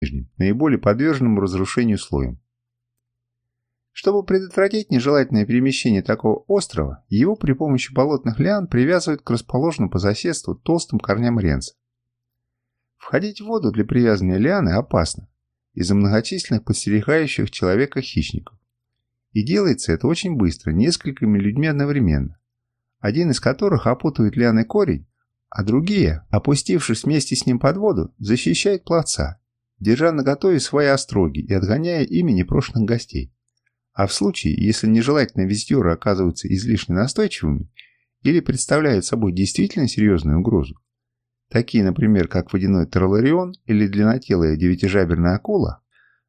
нижним, наиболее подверженным разрушению слоем. Чтобы предотвратить нежелательное перемещение такого острова, его при помощи болотных лиан привязывают к расположенным по соседству толстым корням ренца. Входить в воду для привязывания лианы опасно из-за многочисленных подстерегающих человека хищников. И делается это очень быстро, несколькими людьми одновременно, один из которых опутывает лианой корень, а другие, опустившись вместе с ним под воду, защищают пловца, держа наготове свои остроги и отгоняя ими непрошенных гостей. А в случае, если нежелательные визитеры оказываются излишне настойчивыми или представляют собой действительно серьезную угрозу, такие, например, как водяной тролларион или длиннотелая девятижаберная акула,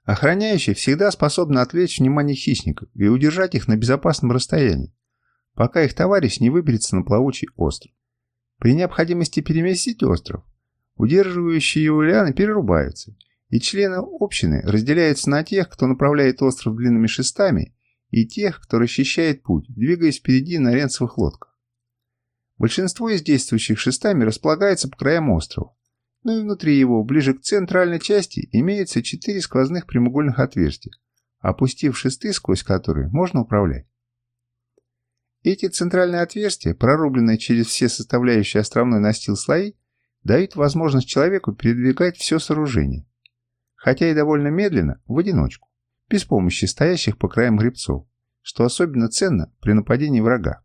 охраняющие всегда способны отвлечь внимание хищников и удержать их на безопасном расстоянии, пока их товарищ не выберется на плавучий остров. При необходимости переместить остров, удерживающие его лианы перерубаются – и члены общины разделяются на тех, кто направляет остров длинными шестами, и тех, кто расчищает путь, двигаясь впереди на ренцевых лодках. Большинство из действующих шестами располагается по краям острова, но и внутри его, ближе к центральной части, имеются четыре сквозных прямоугольных отверстия, опустив шесты, сквозь которые можно управлять. Эти центральные отверстия, прорубленные через все составляющие островной настил слои, дают возможность человеку передвигать все сооружение, хотя и довольно медленно, в одиночку, без помощи стоящих по краям грибцов, что особенно ценно при нападении врага.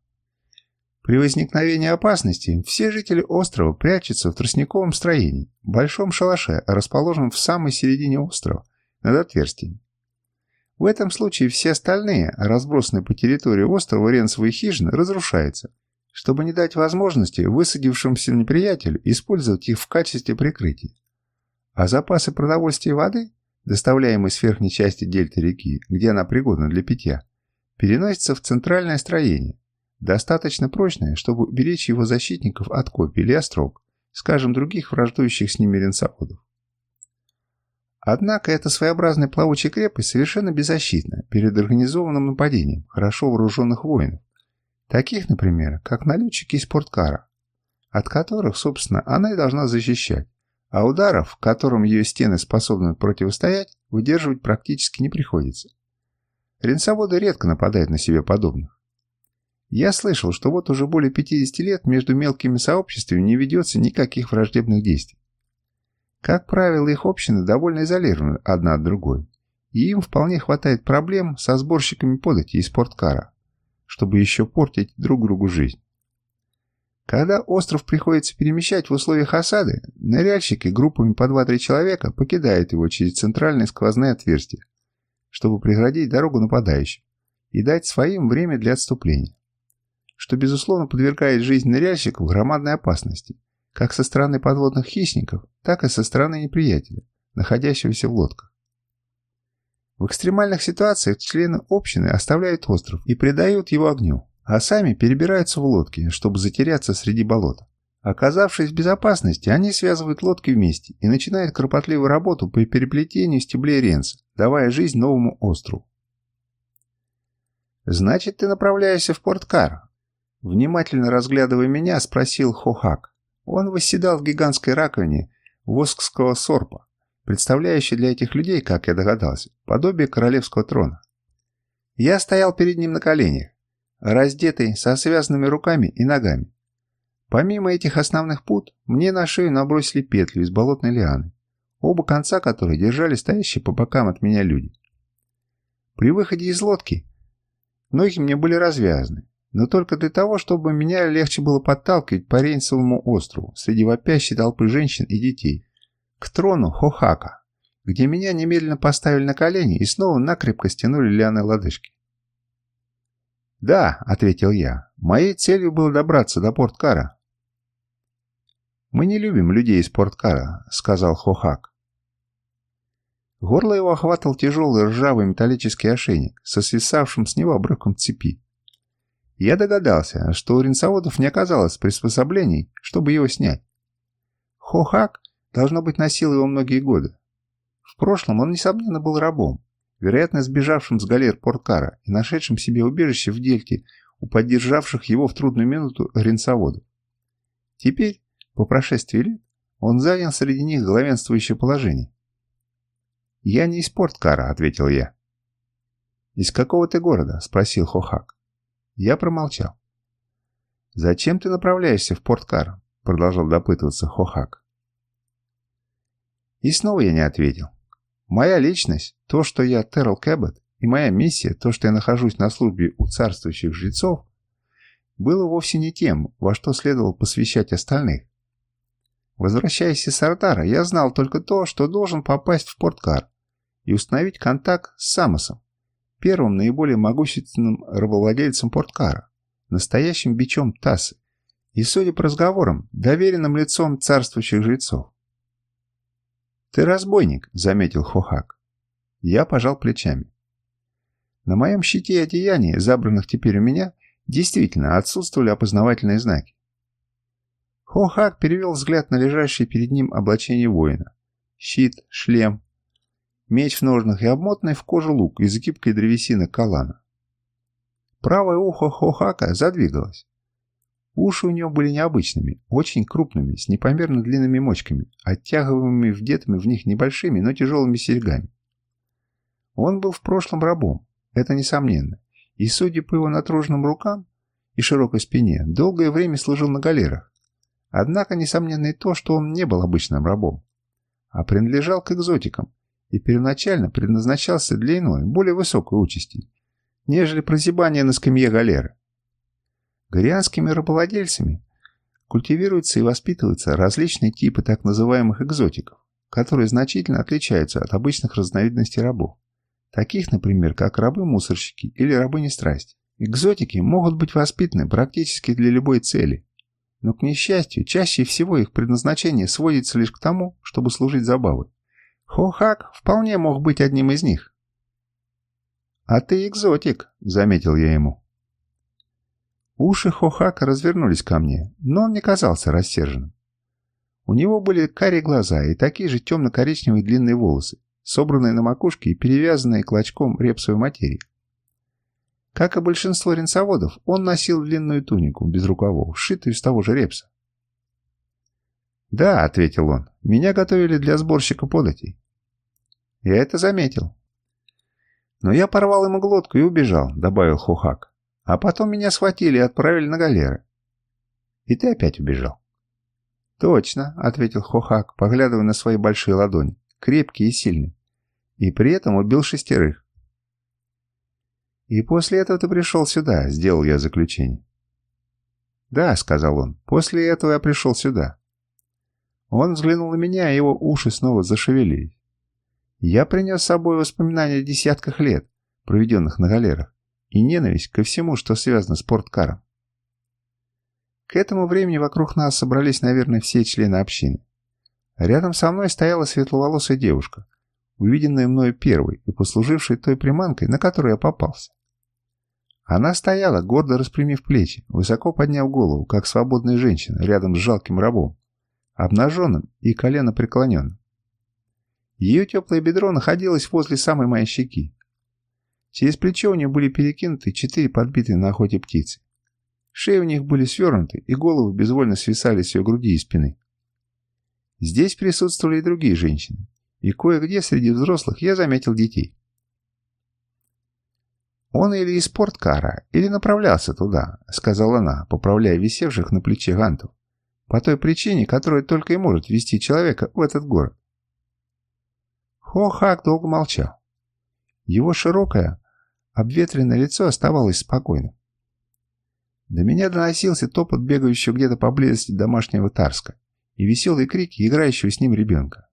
При возникновении опасности все жители острова прячутся в тростниковом строении, большом шалаше, расположенном в самой середине острова, над отверстиями. В этом случае все остальные, разбросанные по территории острова ренцевые хижины, разрушаются, чтобы не дать возможности высадившимся неприятелю использовать их в качестве прикрытия а запасы продовольствия и воды, доставляемые с верхней части дельты реки, где она пригодна для питья, переносятся в центральное строение, достаточно прочное, чтобы уберечь его защитников от копий или острог, скажем, других враждующих с ними ренсоводов. Однако эта своеобразная плавучая крепость совершенно беззащитна перед организованным нападением хорошо вооруженных воинов, таких, например, как налетчики из спорткара, от которых, собственно, она и должна защищать, а ударов, которым ее стены способны противостоять, выдерживать практически не приходится. Ренсоводы редко нападают на себе подобных. Я слышал, что вот уже более 50 лет между мелкими сообществами не ведется никаких враждебных действий. Как правило, их общины довольно изолированы одна от другой, и им вполне хватает проблем со сборщиками подати и спорткара, чтобы еще портить друг другу жизнь. Когда остров приходится перемещать в условиях осады, ныряльщики группами по 2-3 человека покидают его через центральные сквозные отверстия, чтобы преградить дорогу нападающим и дать своим время для отступления, что, безусловно, подвергает жизнь ныряльщиков громадной опасности, как со стороны подводных хищников, так и со стороны неприятеля, находящегося в лодках. В экстремальных ситуациях члены общины оставляют остров и предают его огню, а сами перебираются в лодки, чтобы затеряться среди болота. Оказавшись в безопасности, они связывают лодки вместе и начинают кропотливую работу по переплетению стеблей ренца, давая жизнь новому острову. «Значит, ты направляешься в Порт-Кар?» Внимательно разглядывая меня, спросил Хохак. Он восседал в гигантской раковине воскского сорпа, представляющей для этих людей, как я догадался, подобие королевского трона. Я стоял перед ним на коленях, раздетый, со связанными руками и ногами. Помимо этих основных пут, мне на шею набросили петлю из болотной лианы, оба конца которой держали стоящие по бокам от меня люди. При выходе из лодки ноги мне были развязаны, но только для того, чтобы меня легче было подталкивать по Рейнсовому острову среди вопящей толпы женщин и детей, к трону Хохака, где меня немедленно поставили на колени и снова накрепко стянули лианы лодыжки. «Да», — ответил я, — «моей целью было добраться до Порткара». «Мы не любим людей из Порткара», — сказал Хохак. Горло его охватывал тяжелый ржавый металлический ошейник со свисавшим с него обрывком цепи. Я догадался, что у ринсоводов не оказалось приспособлений, чтобы его снять. Хохак, должно быть, носил его многие годы. В прошлом он, несомненно, был рабом, вероятно, сбежавшим с галер Порткара и нашедшим себе убежище в Дельте у поддержавших его в трудную минуту ренцоводов. Теперь, по прошествии лет, он занял среди них главенствующее положение. «Я не из Порткара», — ответил я. «Из какого ты города?» — спросил Хохак. Я промолчал. «Зачем ты направляешься в Порткар?» — продолжал допытываться Хохак. И снова я не ответил. Моя личность, то, что я Террел Кэббет, и моя миссия, то, что я нахожусь на службе у царствующих жрецов, было вовсе не тем, во что следовало посвящать остальных. Возвращаясь из Сардара, я знал только то, что должен попасть в Порткар и установить контакт с Самосом, первым наиболее могущественным рабовладельцем Порткара, настоящим бичом Тассы и, судя по разговорам, доверенным лицом царствующих жрецов. «Ты разбойник», — заметил Хохак. Я пожал плечами. На моем щите и одеянии, забранных теперь у меня, действительно отсутствовали опознавательные знаки. Хохак перевел взгляд на лежащее перед ним облачение воина. Щит, шлем, меч в ножнах и обмотанный в кожу лук из гибкой древесины калана. Правое ухо Хохака задвигалось. Уши у него были необычными, очень крупными, с непомерно длинными мочками, оттягиваемыми вдетыми в них небольшими, но тяжелыми серьгами. Он был в прошлом рабом, это несомненно, и, судя по его натруженным рукам и широкой спине, долгое время служил на галерах. Однако, несомненно и то, что он не был обычным рабом, а принадлежал к экзотикам и первоначально предназначался для иной, более высокой участи, нежели прозябание на скамье галеры. Горианскими рабовладельцами культивируются и воспитываются различные типы так называемых экзотиков, которые значительно отличаются от обычных разновидностей рабов. Таких, например, как рабы-мусорщики или рабы страсти. Экзотики могут быть воспитаны практически для любой цели, но, к несчастью, чаще всего их предназначение сводится лишь к тому, чтобы служить забавой. Хохак вполне мог быть одним из них. «А ты экзотик», — заметил я ему. Уши Хохака развернулись ко мне, но он не казался рассерженным. У него были карие глаза и такие же темно-коричневые длинные волосы, собранные на макушке и перевязанные клочком репсовой материи. Как и большинство ренсоводов, он носил длинную тунику без рукавов, сшитую из того же репса. «Да», — ответил он, — «меня готовили для сборщика податей». Я это заметил. «Но я порвал ему глотку и убежал», — добавил Хохак. А потом меня схватили и отправили на галеры. И ты опять убежал. Точно, ответил Хохак, поглядывая на свои большие ладони, крепкие и сильные. И при этом убил шестерых. И после этого ты пришел сюда, сделал я заключение. Да, сказал он, после этого я пришел сюда. Он взглянул на меня, и его уши снова зашевелились. Я принес с собой воспоминания о десятках лет, проведенных на галерах и ненависть ко всему, что связано с спорткаром. К этому времени вокруг нас собрались, наверное, все члены общины. Рядом со мной стояла светловолосая девушка, увиденная мною первой и послужившей той приманкой, на которую я попался. Она стояла, гордо распрямив плечи, высоко подняв голову, как свободная женщина, рядом с жалким рабом, обнаженным и колено преклоненным. Ее теплое бедро находилось возле самой моей щеки, Через плечо у них были перекинуты четыре подбитые на охоте птицы. Шеи у них были свернуты, и головы безвольно свисали с ее груди и спины. Здесь присутствовали и другие женщины, и кое-где среди взрослых я заметил детей. «Он или из спорткара, или направлялся туда», — сказала она, поправляя висевших на плече гантов, по той причине, которая только и может вести человека в этот город. Хо-Хак долго молчал. Его широкая, Обветренное лицо оставалось спокойным. До меня доносился топот бегающего где-то поблизости домашнего Тарска и веселые крики играющего с ним ребенка.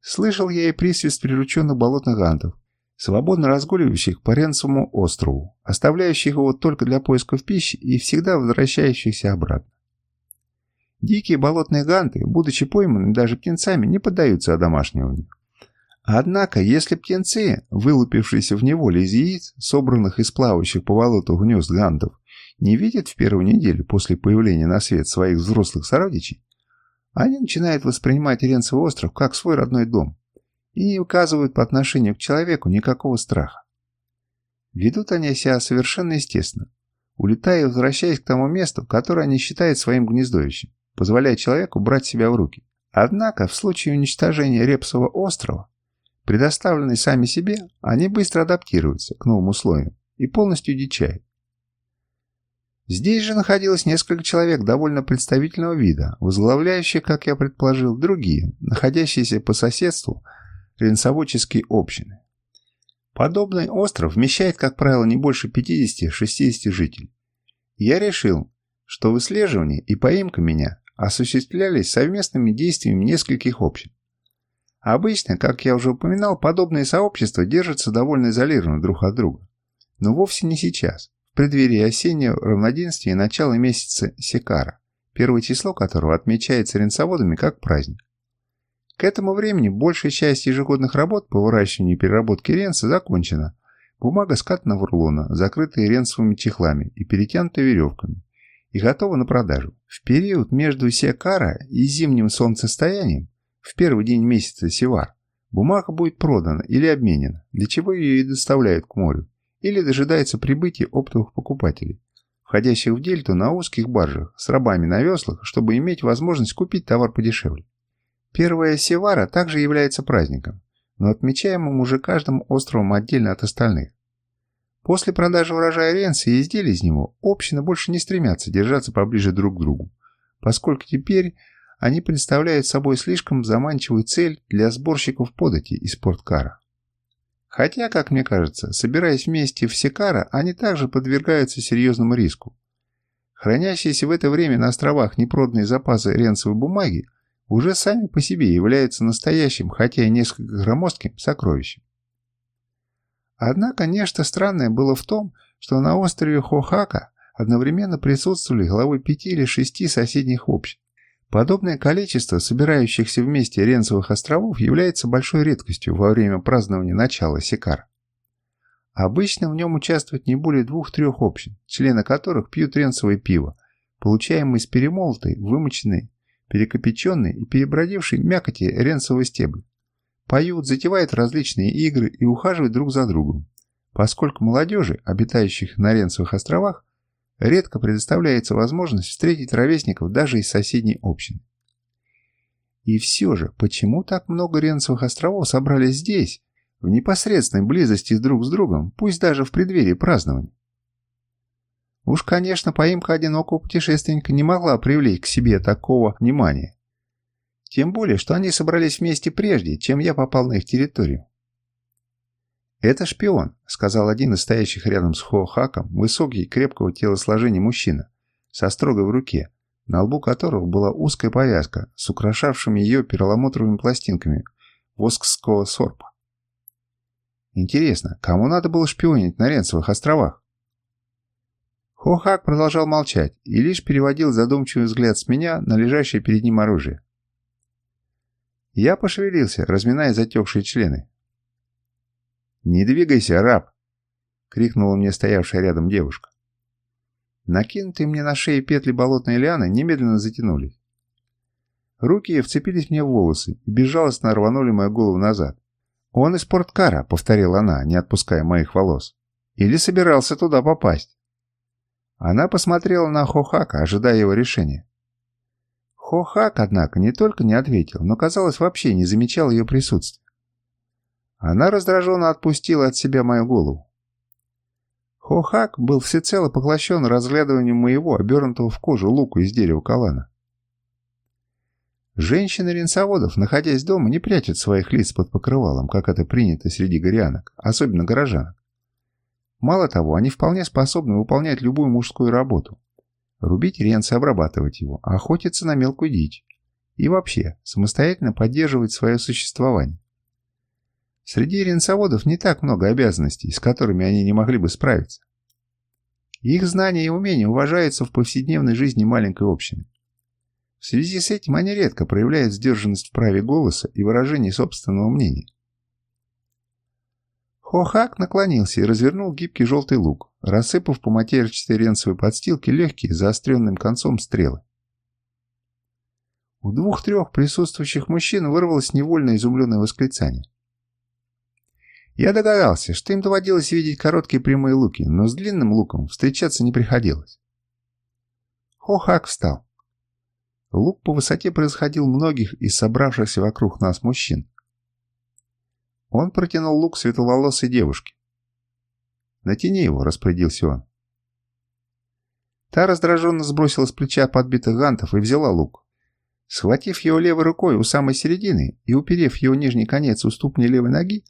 Слышал я и присвист прирученных болотных антов, свободно разгуливающих по Ренцевому острову, оставляющих его только для поисков пищи и всегда возвращающихся обратно. Дикие болотные ганты, будучи пойманными даже птенцами, не поддаются одомашниванию. Однако, если птенцы, вылупившиеся в неволе из яиц, собранных из плавающих по болоту гнезд гандов, не видят в первую неделю после появления на свет своих взрослых сородичей, они начинают воспринимать Ренцевый остров как свой родной дом и не указывают по отношению к человеку никакого страха. Ведут они себя совершенно естественно, улетая и возвращаясь к тому месту, которое они считают своим гнездовищем, позволяя человеку брать себя в руки. Однако в случае уничтожения Репсового острова Предоставленные сами себе, они быстро адаптируются к новым условиям и полностью дичают. Здесь же находилось несколько человек довольно представительного вида, возглавляющие, как я предположил, другие, находящиеся по соседству, ренсоводческие общины. Подобный остров вмещает, как правило, не больше 50-60 жителей. Я решил, что выслеживание и поимка меня осуществлялись совместными действиями нескольких общин. Обычно, как я уже упоминал, подобные сообщества держатся довольно изолированно друг от друга. Но вовсе не сейчас в преддверии осеннего равноденствия и начала месяца Секара, первое число которого отмечается ренсоводами как праздник. К этому времени большая часть ежегодных работ по выращиванию и переработке ренса закончена. Бумага скатана в рулона, закрытая ренсовыми чехлами и перетянутая веревками, и готова на продажу. В период между Секара и зимним солнцестоянием, в первый день месяца Севар, бумага будет продана или обменена, для чего ее и доставляют к морю или дожидается прибытия оптовых покупателей, входящих в дельту на узких баржах с рабами на веслах, чтобы иметь возможность купить товар подешевле. Первая Севара также является праздником, но отмечаемым уже каждым островом отдельно от остальных. После продажи урожая ренса и изделий из него общины больше не стремятся держаться поближе друг к другу, поскольку теперь они представляют собой слишком заманчивую цель для сборщиков подати из порткара. Хотя, как мне кажется, собираясь вместе в Секара, они также подвергаются серьезному риску. Хранящиеся в это время на островах непроданные запасы ренцевой бумаги уже сами по себе являются настоящим, хотя и несколько громоздким, сокровищем. Однако нечто странное было в том, что на острове Хохака одновременно присутствовали главы пяти или шести соседних общин. Подобное количество собирающихся вместе Ренцевых островов является большой редкостью во время празднования начала Сикара. Обычно в нем участвует не более двух-трех общин, члены которых пьют ренцевое пиво, получаемое из перемолотой, вымоченной, перекопеченной и перебродившей мякоти ренцевого стебля. Поют, затевают различные игры и ухаживают друг за другом, поскольку молодежи, обитающих на Ренцевых островах, редко предоставляется возможность встретить ровесников даже из соседней общины. И все же, почему так много Ренцевых островов собрались здесь, в непосредственной близости друг с другом, пусть даже в преддверии празднования? Уж, конечно, поимка одинокого путешественника не могла привлечь к себе такого внимания. Тем более, что они собрались вместе прежде, чем я попал на их территорию. «Это шпион», — сказал один из стоящих рядом с Хоухаком, высокий, крепкого телосложения мужчина, со строгой в руке, на лбу которого была узкая повязка с украшавшими ее перламутровыми пластинками воскского сорпа. Интересно, кому надо было шпионить на Ренцевых островах? Хохак продолжал молчать и лишь переводил задумчивый взгляд с меня на лежащее перед ним оружие. Я пошевелился, разминая затекшие члены. «Не двигайся, раб!» — крикнула мне стоявшая рядом девушка. Накинутые мне на шею петли болотной лианы немедленно затянулись. Руки вцепились мне в волосы и безжалостно рванули мою голову назад. «Он из порткара», — повторила она, не отпуская моих волос. «Или собирался туда попасть?» Она посмотрела на Хохака, ожидая его решения. Хохак, однако, не только не ответил, но, казалось, вообще не замечал ее присутствия. Она раздраженно отпустила от себя мою голову. Хохак был всецело поглощен разглядыванием моего, обернутого в кожу луку из дерева калана. Женщины-ренсоводов, находясь дома, не прячут своих лиц под покрывалом, как это принято среди горянок, особенно горожанок. Мало того, они вполне способны выполнять любую мужскую работу. Рубить ренс и обрабатывать его, охотиться на мелкую дичь. И вообще, самостоятельно поддерживать свое существование. Среди ренсоводов не так много обязанностей, с которыми они не могли бы справиться. Их знания и умения уважаются в повседневной жизни маленькой общины. В связи с этим они редко проявляют сдержанность в праве голоса и выражении собственного мнения. Хохак наклонился и развернул гибкий желтый лук, рассыпав по матерчатой ренцевой подстилке легкие, заостренным концом стрелы. У двух-трех присутствующих мужчин вырвалось невольно изумленное восклицание. Я догадался, что им доводилось видеть короткие прямые луки, но с длинным луком встречаться не приходилось. Хохак встал. Лук по высоте происходил многих из собравшихся вокруг нас мужчин. Он протянул лук светловолосой девушке. «Натяни его», — распорядился он. Та раздраженно сбросила с плеча подбитых гантов и взяла лук. Схватив его левой рукой у самой середины и уперев его нижний конец у левой ноги,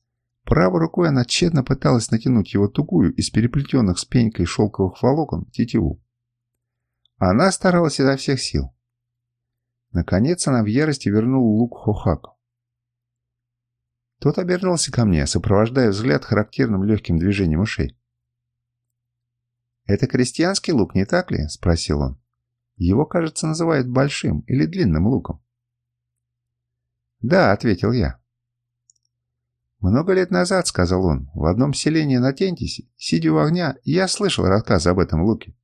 правой рукой она тщетно пыталась натянуть его тугую из переплетенных с пенькой шелковых волокон тетиву. Она старалась изо всех сил. Наконец она в ярости вернула лук Хохаку. Тот обернулся ко мне, сопровождая взгляд характерным легким движением ушей. «Это крестьянский лук, не так ли?» – спросил он. «Его, кажется, называют большим или длинным луком». «Да», – ответил я. «Много лет назад, — сказал он, — в одном селении на Тентисе, сидя у огня, я слышал рассказ об этом луке.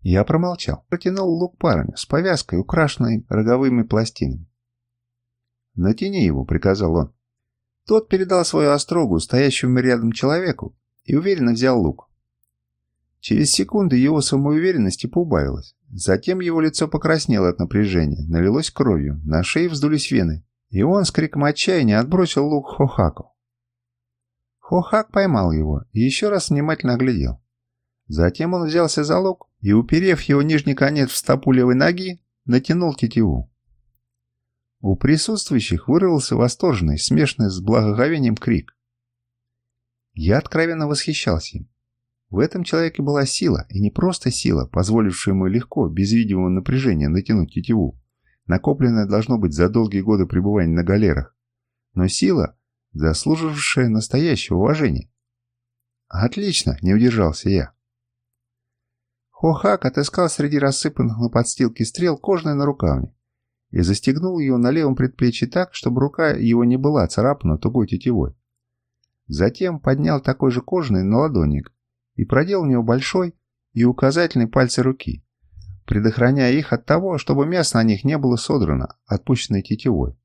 Я промолчал, протянул лук парню с повязкой, украшенной роговыми пластинами. «Натяни его», — приказал он. Тот передал свою острогу стоящему рядом человеку и уверенно взял лук. Через секунду его самоуверенности поубавилось. Затем его лицо покраснело от напряжения, налилось кровью, на шее вздулись вены, и он с криком отчаяния отбросил лук Хохаку. Хохак поймал его и еще раз внимательно оглядел. Затем он взялся за лук и, уперев его нижний конец в стопу левой ноги, натянул тетиву. У присутствующих вырвался восторженный, смешанный с благоговением крик. Я откровенно восхищался им. В этом человеке была сила, и не просто сила, позволившая ему легко, без видимого напряжения, натянуть тетиву, накопленная должно быть за долгие годы пребывания на галерах, но сила, заслужившая настоящего уважения. «Отлично!» – не удержался я. Хохак отыскал среди рассыпанных на подстилке стрел кожаный нарукавник и застегнул ее на левом предплечье так, чтобы рука его не была царапана тугой тетивой. Затем поднял такой же кожаный на ладоник и продел в него большой и указательный пальцы руки, предохраняя их от того, чтобы мясо на них не было содрано, отпущенной тетивой.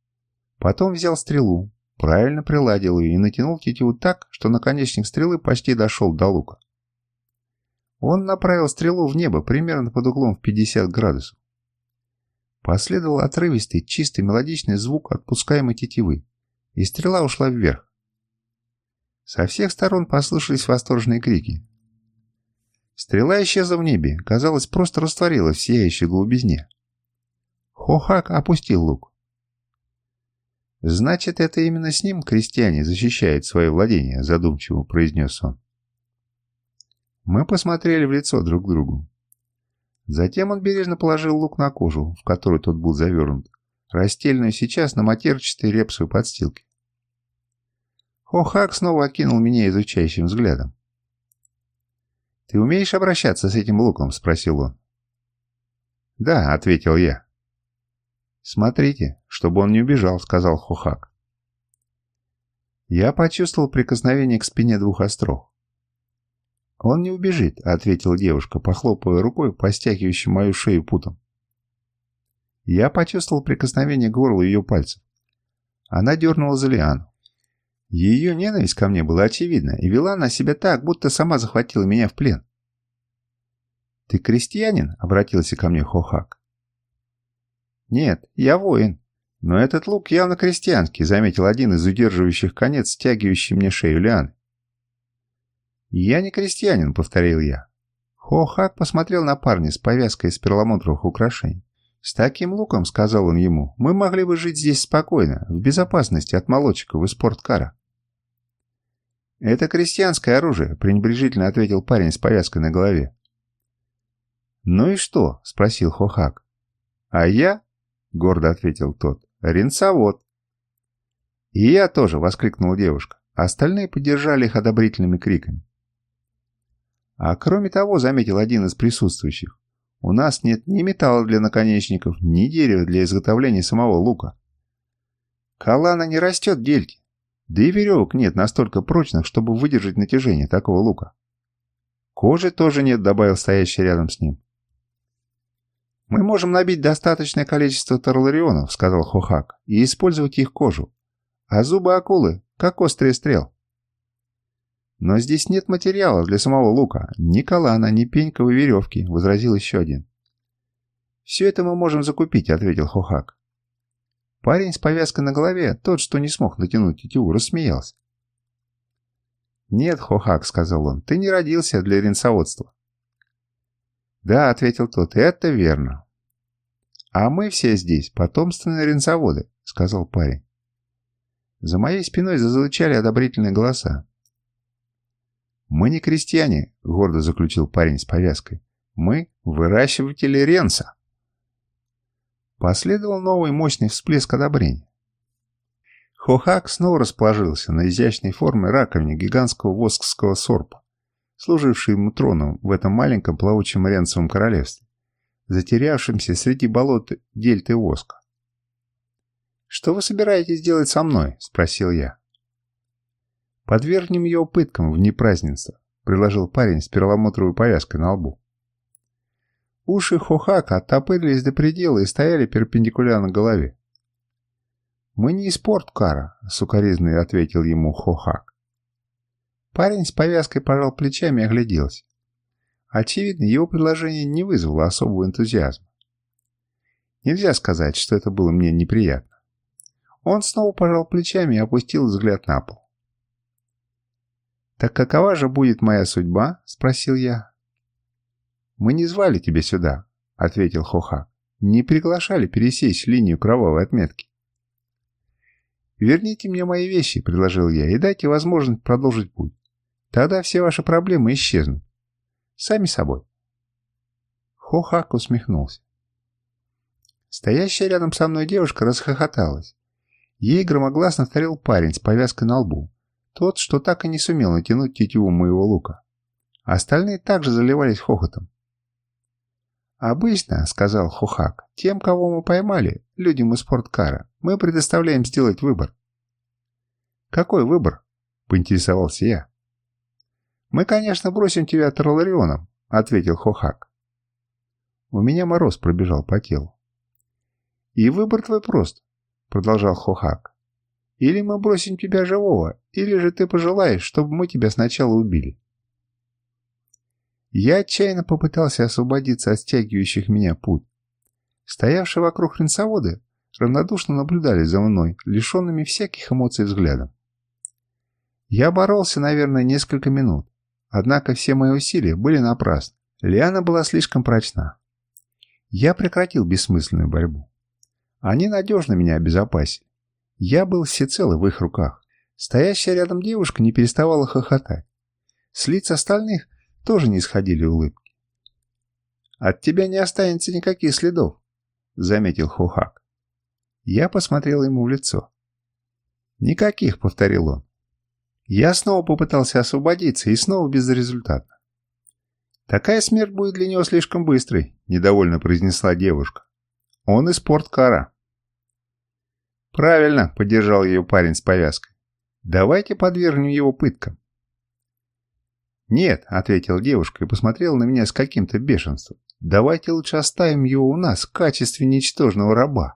Потом взял стрелу, правильно приладил ее и натянул тетиву так, что наконечник стрелы почти дошел до лука. Он направил стрелу в небо примерно под углом в 50 градусов. Последовал отрывистый, чистый мелодичный звук отпускаемой тетивы, и стрела ушла вверх. Со всех сторон послышались восторженные крики. Стрела исчезла в небе, казалось, просто растворилась в сияющей глубизне. Хохак опустил лук. «Значит, это именно с ним крестьяне защищают свои владения», задумчиво произнес он. Мы посмотрели в лицо друг другу. Затем он бережно положил лук на кожу, в которую тот был завернут, расстеленную сейчас на матерчатой репсовой подстилке. Хохак снова окинул меня изучающим взглядом. «Ты умеешь обращаться с этим луком?» — спросил он. «Да», — ответил я. «Смотрите, чтобы он не убежал», — сказал Хохак. Я почувствовал прикосновение к спине двух остров. «Он не убежит», — ответила девушка, похлопывая рукой по стягивающей мою шею путом. Я почувствовал прикосновение к горлу ее пальцев. Она дернула за лиану. Ее ненависть ко мне была очевидна и вела она себя так, будто сама захватила меня в плен. «Ты крестьянин?» — обратился ко мне Хохак. «Нет, я воин. Но этот лук явно крестьянский», — заметил один из удерживающих конец, стягивающий мне шею лианы. «Я не крестьянин», — повторил я. Хохак посмотрел на парня с повязкой из перламутровых украшений. «С таким луком, — сказал он ему, — мы могли бы жить здесь спокойно, в безопасности от молодчиков и спорткара». «Это крестьянское оружие», — пренебрежительно ответил парень с повязкой на голове. «Ну и что?» — спросил Хохак. «А я?» — гордо ответил тот. «Ренцовод». «И я тоже!» — воскликнула девушка. Остальные поддержали их одобрительными криками. А кроме того, заметил один из присутствующих, у нас нет ни металла для наконечников, ни дерева для изготовления самого лука. Калана не растет дельки, да и веревок нет настолько прочных, чтобы выдержать натяжение такого лука. Кожи тоже нет, добавил стоящий рядом с ним. «Мы можем набить достаточное количество тарларионов», — сказал Хохак, — «и использовать их кожу. А зубы акулы, как острые стрел». «Но здесь нет материала для самого лука. Ни колана, ни пеньковой веревки», — возразил еще один. «Все это мы можем закупить», — ответил Хохак. Парень с повязкой на голове, тот, что не смог натянуть тетиву, рассмеялся. «Нет, Хохак», — сказал он, — «ты не родился для ренсоводства». «Да», — ответил тот, — «это верно». «А мы все здесь потомственные ренсоводы», — сказал парень. За моей спиной зазвучали одобрительные голоса. «Мы не крестьяне», — гордо заключил парень с повязкой. «Мы выращиватели ренса». Последовал новый мощный всплеск одобрения. Хохак снова расположился на изящной форме раковине гигантского воскского сорпа, служившей ему троном в этом маленьком плавучем ренцевом королевстве, затерявшемся среди болот дельты воска. «Что вы собираетесь делать со мной?» — спросил я. «Подвергнем его пыткам в дни празднества», — предложил парень с перламутровой повязкой на лбу. Уши Хохака оттопырились до предела и стояли перпендикулярно голове. «Мы не из Порткара», — сукоризный ответил ему Хохак. Парень с повязкой пожал плечами и огляделся. Очевидно, его предложение не вызвало особого энтузиазма. Нельзя сказать, что это было мне неприятно. Он снова пожал плечами и опустил взгляд на пол. «Так какова же будет моя судьба?» — спросил я. «Мы не звали тебя сюда», — ответил Хоха. «Не приглашали пересечь линию кровавой отметки». «Верните мне мои вещи», — предложил я, — «и дайте возможность продолжить путь. Тогда все ваши проблемы исчезнут. Сами собой». Хохак усмехнулся. Стоящая рядом со мной девушка расхохоталась. Ей громогласно вторил парень с повязкой на лбу. Тот, что так и не сумел натянуть тетиву моего лука. Остальные также заливались хохотом. «Обычно, — сказал Хухак, — тем, кого мы поймали, людям из спорткара, мы предоставляем сделать выбор». «Какой выбор?» — поинтересовался я. «Мы, конечно, бросим тебя Тролларионом», — ответил Хохак. У меня мороз пробежал по телу. «И выбор твой прост», — продолжал Хохак. «Или мы бросим тебя живого, или же ты пожелаешь, чтобы мы тебя сначала убили». Я отчаянно попытался освободиться от стягивающих меня пут. Стоявшие вокруг ренцоводы равнодушно наблюдали за мной, лишенными всяких эмоций взглядом. Я боролся, наверное, несколько минут, однако все мои усилия были напрасны. Лиана была слишком прочна. Я прекратил бессмысленную борьбу. Они надежно меня обезопасили. Я был всецело в их руках. Стоящая рядом девушка не переставала хохотать. С лиц остальных тоже не исходили улыбки. «От тебя не останется никаких следов», — заметил Хухак. Я посмотрел ему в лицо. «Никаких», — повторил он. Я снова попытался освободиться и снова безрезультатно. «Такая смерть будет для него слишком быстрой», — недовольно произнесла девушка. «Он из спорткара». «Правильно», — поддержал ее парень с повязкой. «Давайте подвергнем его пыткам». «Нет», — ответила девушка и посмотрела на меня с каким-то бешенством. «Давайте лучше оставим его у нас в качестве ничтожного раба».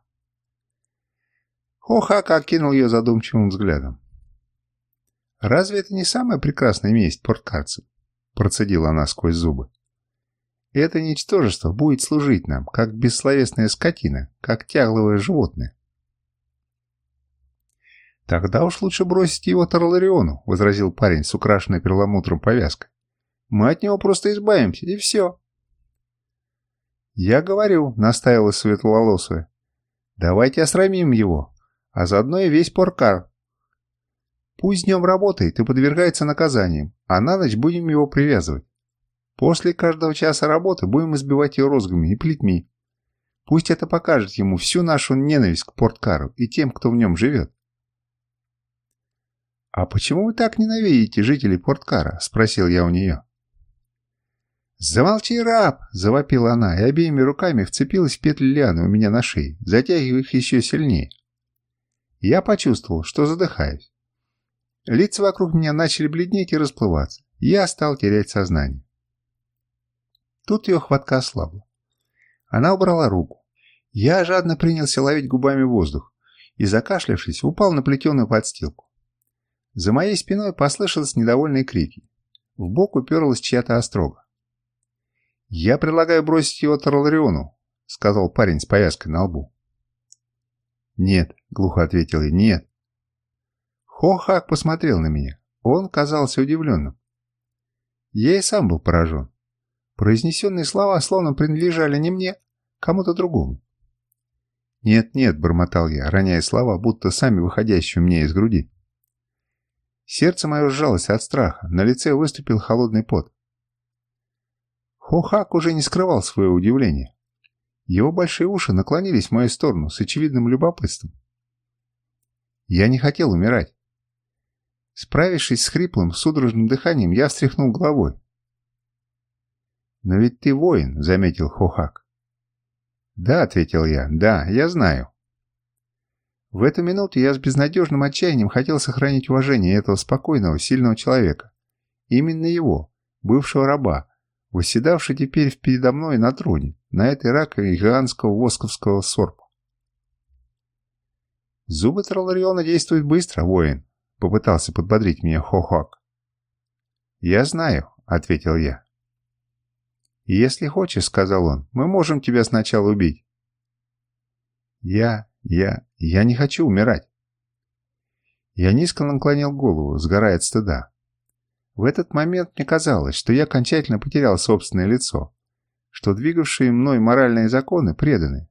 Хохак окинул ее задумчивым взглядом. «Разве это не самая прекрасная месть порткарцев?» — процедила она сквозь зубы. «Это ничтожество будет служить нам, как бессловесная скотина, как тягловое животное». «Тогда уж лучше бросить его Тарлариону», — возразил парень с украшенной перламутром повязкой. «Мы от него просто избавимся, и все». «Я говорю», — настаивала светловолосая, — «давайте осрамим его, а заодно и весь поркар. Пусть днем работает и подвергается наказаниям, а на ночь будем его привязывать. После каждого часа работы будем избивать его розгами и плетьми. Пусть это покажет ему всю нашу ненависть к порткару и тем, кто в нем живет. «А почему вы так ненавидите жителей Порткара?» – спросил я у нее. «Замолчи, раб!» – завопила она и обеими руками вцепилась в петли лианы у меня на шее, затягивая их еще сильнее. Я почувствовал, что задыхаюсь. Лица вокруг меня начали бледнеть и расплываться. Я стал терять сознание. Тут ее хватка ослабла. Она убрала руку. Я жадно принялся ловить губами воздух и, закашлявшись, упал на плетеную подстилку. За моей спиной послышались недовольные крики. В бок уперлась чья-то острога. «Я предлагаю бросить его Тарлариону», — сказал парень с повязкой на лбу. «Нет», — глухо ответил я, — «нет». Хохак посмотрел на меня. Он казался удивленным. Я и сам был поражен. Произнесенные слова словно принадлежали не мне, кому-то другому. «Нет, нет», — бормотал я, роняя слова, будто сами выходящие у меня из груди. Сердце мое сжалось от страха, на лице выступил холодный пот. Хохак уже не скрывал своего удивления. Его большие уши наклонились в мою сторону с очевидным любопытством. Я не хотел умирать. Справившись с хриплым, судорожным дыханием, я встряхнул головой. «Но ведь ты воин», — заметил Хохак. «Да», — ответил я, — «да, я знаю». В эту минуту я с безнадежным отчаянием хотел сохранить уважение этого спокойного, сильного человека. Именно его, бывшего раба, восседавший теперь передо мной на троне, на этой раковине гигантского восковского сорпа. «Зубы Троллариона действуют быстро, воин», — попытался подбодрить меня Хохак. «Я знаю», — ответил я. «Если хочешь», — сказал он, — «мы можем тебя сначала убить». «Я... я... я не хочу умирать». Я низко наклонил голову, сгорая от стыда. В этот момент мне казалось, что я окончательно потерял собственное лицо, что двигавшие мной моральные законы преданы,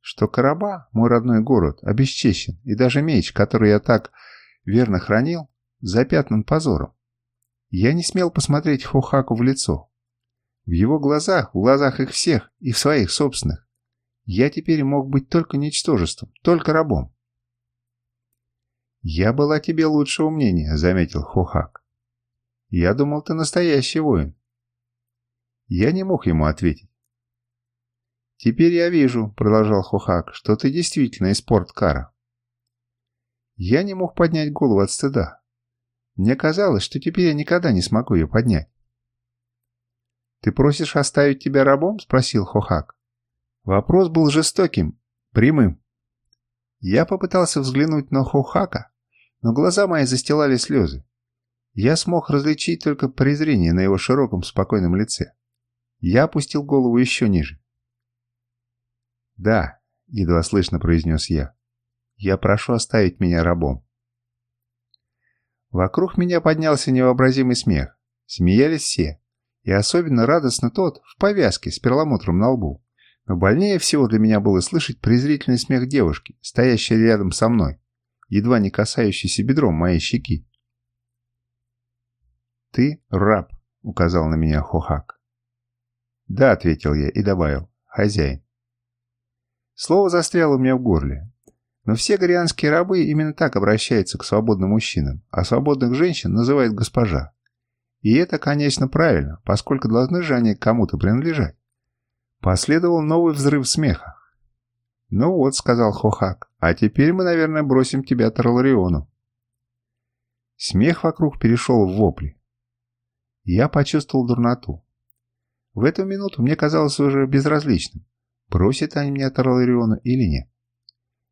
что Караба, мой родной город, обесчещен, и даже меч, который я так верно хранил, запятнан позором. Я не смел посмотреть Хохаку в лицо. В его глазах, в глазах их всех и в своих собственных, я теперь мог быть только ничтожеством, только рабом. «Я была тебе лучшего мнения», — заметил Хохак. «Я думал, ты настоящий воин». Я не мог ему ответить. «Теперь я вижу», — продолжал Хохак, — «что ты действительно из Порт-Кара». Я не мог поднять голову от стыда. Мне казалось, что теперь я никогда не смогу ее поднять. «Ты просишь оставить тебя рабом?» — спросил Хохак. Вопрос был жестоким, прямым. Я попытался взглянуть на Хохака, но глаза мои застилали слезы. Я смог различить только презрение на его широком спокойном лице. Я опустил голову еще ниже. «Да», — едва слышно произнес я, — «я прошу оставить меня рабом». Вокруг меня поднялся невообразимый смех. Смеялись все и особенно радостно тот в повязке с перламутром на лбу. Но больнее всего для меня было слышать презрительный смех девушки, стоящей рядом со мной, едва не касающейся бедром моей щеки. «Ты раб», — указал на меня Хохак. «Да», — ответил я и добавил, — «хозяин». Слово застряло у меня в горле. Но все горианские рабы именно так обращаются к свободным мужчинам, а свободных женщин называют госпожа. И это, конечно, правильно, поскольку должны же они кому-то принадлежать. Последовал новый взрыв смеха. «Ну вот», — сказал Хохак, — «а теперь мы, наверное, бросим тебя Тарлариону». Смех вокруг перешел в вопли. Я почувствовал дурноту. В эту минуту мне казалось уже безразличным, бросят они меня Тарлариону или нет.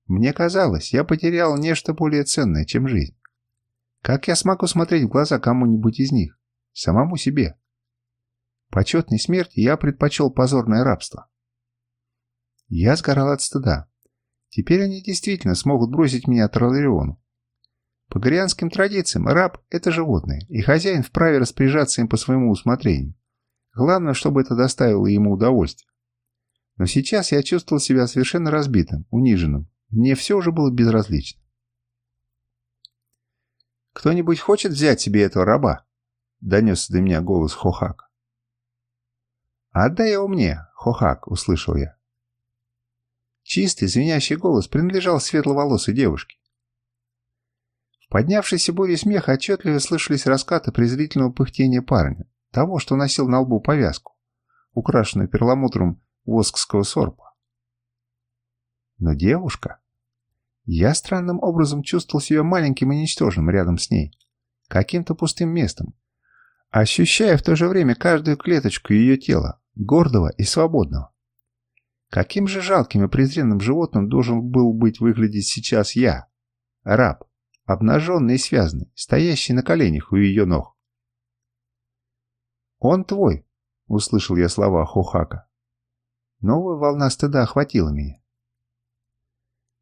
Мне казалось, я потерял нечто более ценное, чем жизнь. Как я смогу смотреть в глаза кому-нибудь из них? Самому себе. Почетной смерти я предпочел позорное рабство. Я сгорал от стыда. Теперь они действительно смогут бросить меня Троллариону. По горианским традициям раб – это животное, и хозяин вправе распоряжаться им по своему усмотрению. Главное, чтобы это доставило ему удовольствие. Но сейчас я чувствовал себя совершенно разбитым, униженным. Мне все уже было безразлично. «Кто-нибудь хочет взять себе этого раба?» — донесся до меня голос Хохак. «Отдай его мне, Хохак!» — услышал я. Чистый, звенящий голос принадлежал светловолосой девушке. В поднявшейся буре смеха отчетливо слышались раскаты презрительного пыхтения парня, того, что носил на лбу повязку, украшенную перламутром воскского сорпа. Но девушка... Я странным образом чувствовал себя маленьким и ничтожным рядом с ней, каким-то пустым местом, ощущая в то же время каждую клеточку ее тела, гордого и свободного. Каким же жалким и презренным животным должен был быть выглядеть сейчас я, раб, обнаженный и связанный, стоящий на коленях у ее ног? «Он твой», — услышал я слова Хохака. Новая волна стыда охватила меня.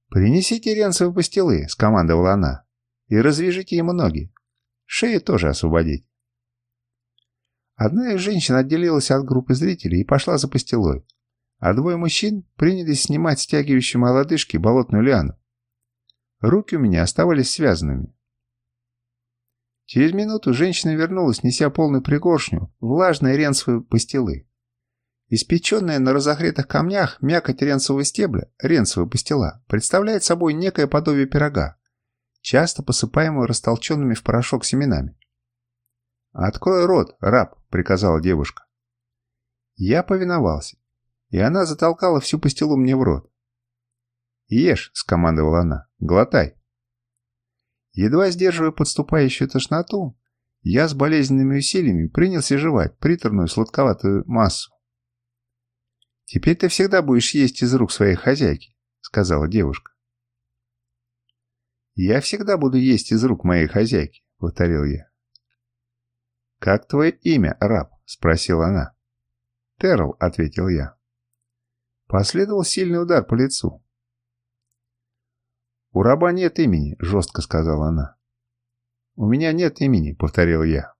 «Принесите ренцевые пастилы», — скомандовала она, — «и развяжите ему ноги. Шею тоже освободить». Одна из женщин отделилась от группы зрителей и пошла за пастилой, а двое мужчин принялись снимать стягивающие мои лодыжки болотную лиану. Руки у меня оставались связанными. Через минуту женщина вернулась, неся полную пригоршню влажной ренцевой пастилы. Испеченная на разогретых камнях мякоть ренцевого стебля, ренцевая пастила, представляет собой некое подобие пирога, часто посыпаемого растолченными в порошок семенами. «Открой рот, раб!» — приказала девушка. Я повиновался, и она затолкала всю пастилу мне в рот. «Ешь!» — скомандовала она. «Глотай!» Едва сдерживая подступающую тошноту, я с болезненными усилиями принялся жевать приторную сладковатую массу. «Теперь ты всегда будешь есть из рук своей хозяйки», — сказала девушка. «Я всегда буду есть из рук моей хозяйки», — повторил я. «Как твое имя, раб?» — спросила она. «Терл», — ответил я. Последовал сильный удар по лицу. «У раба нет имени», — жестко сказала она. «У меня нет имени», — повторил я.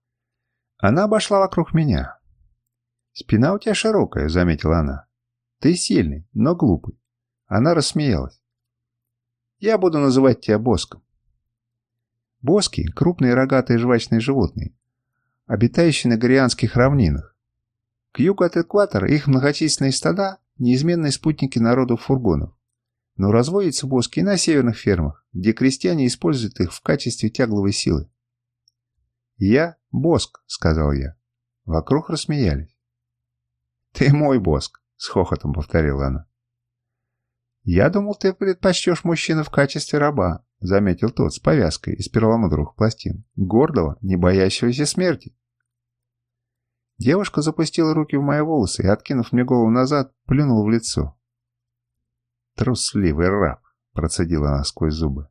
Она обошла вокруг меня. «Спина у тебя широкая», — заметила она. Ты сильный, но глупый. Она рассмеялась. Я буду называть тебя Боском. Боски – крупные рогатые жвачные животные, обитающие на Горианских равнинах. К югу от экватора их многочисленные стада – неизменные спутники народов фургонов. Но разводятся боски и на северных фермах, где крестьяне используют их в качестве тягловой силы. «Я – Боск», – сказал я. Вокруг рассмеялись. «Ты мой Боск. — с хохотом повторила она. «Я думал, ты предпочтешь мужчину в качестве раба», — заметил тот с повязкой из перламутровых пластин. «Гордого, не боящегося смерти». Девушка запустила руки в мои волосы и, откинув мне голову назад, плюнула в лицо. «Трусливый раб», — процедила она сквозь зубы.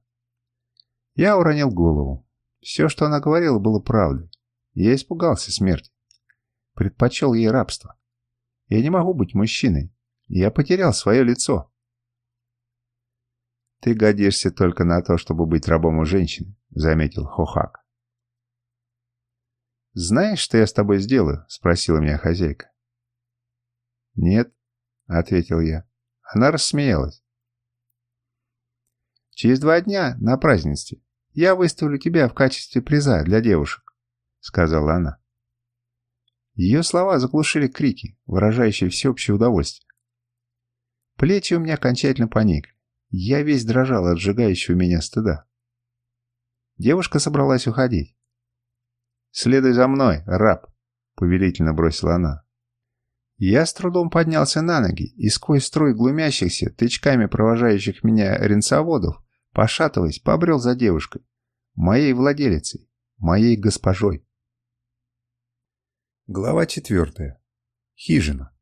Я уронил голову. Все, что она говорила, было правдой. Я испугался смерти. Предпочел ей рабство. Я не могу быть мужчиной. Я потерял свое лицо. «Ты годишься только на то, чтобы быть рабом у женщины», — заметил Хохак. «Знаешь, что я с тобой сделаю?» — спросила меня хозяйка. «Нет», — ответил я. Она рассмеялась. «Через два дня на празднестве я выставлю тебя в качестве приза для девушек», — сказала она. Ее слова заглушили крики, выражающие всеобщее удовольствие. Плечи у меня окончательно поникли. Я весь дрожал от сжигающего меня стыда. Девушка собралась уходить. «Следуй за мной, раб!» — повелительно бросила она. Я с трудом поднялся на ноги и сквозь строй глумящихся, тычками провожающих меня ренцоводов, пошатываясь, побрел за девушкой, моей владелицей, моей госпожой. Глава четвертая. Хижина.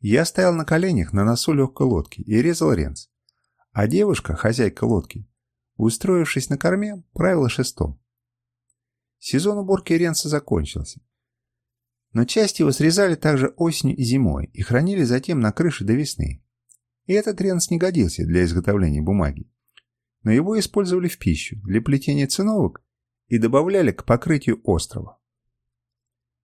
Я стоял на коленях на носу легкой лодки и резал ренц. А девушка, хозяйка лодки, устроившись на корме, правила шестом. Сезон уборки ренца закончился. Но часть его срезали также осенью и зимой и хранили затем на крыше до весны. И этот ренц не годился для изготовления бумаги. Но его использовали в пищу, для плетения циновок и добавляли к покрытию острова.